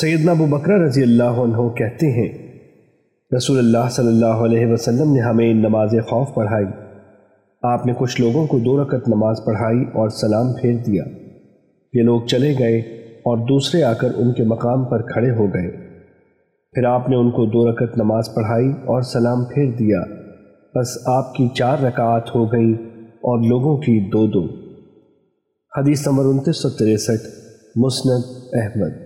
سیدنا ابو بکرہ رضی اللہ عنہ کہتے ہیں، رسول اللہ صلی اللہ علیہ وسلم نے ہمیں نماز خوف پڑھائی۔ آپ نے کچھ لوگوں کو دو رکعت نماز پڑھائی اور سلام پھیر دیا۔ یہ لوگ چلے گئے اور دوسرے آ کر ان کے مقام پر کھڑے ہو گئے۔ پھر آپ نے ان کو دو رکعت نماز پڑھائی اور سلام پھیر دیا۔ بس آپ کی چار رکعات ہو گئیں اور لوگوں کی دو دو۔ حدیث نمبر انتیس سو تریسٹھ، مسند احمد۔